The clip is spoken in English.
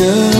deserve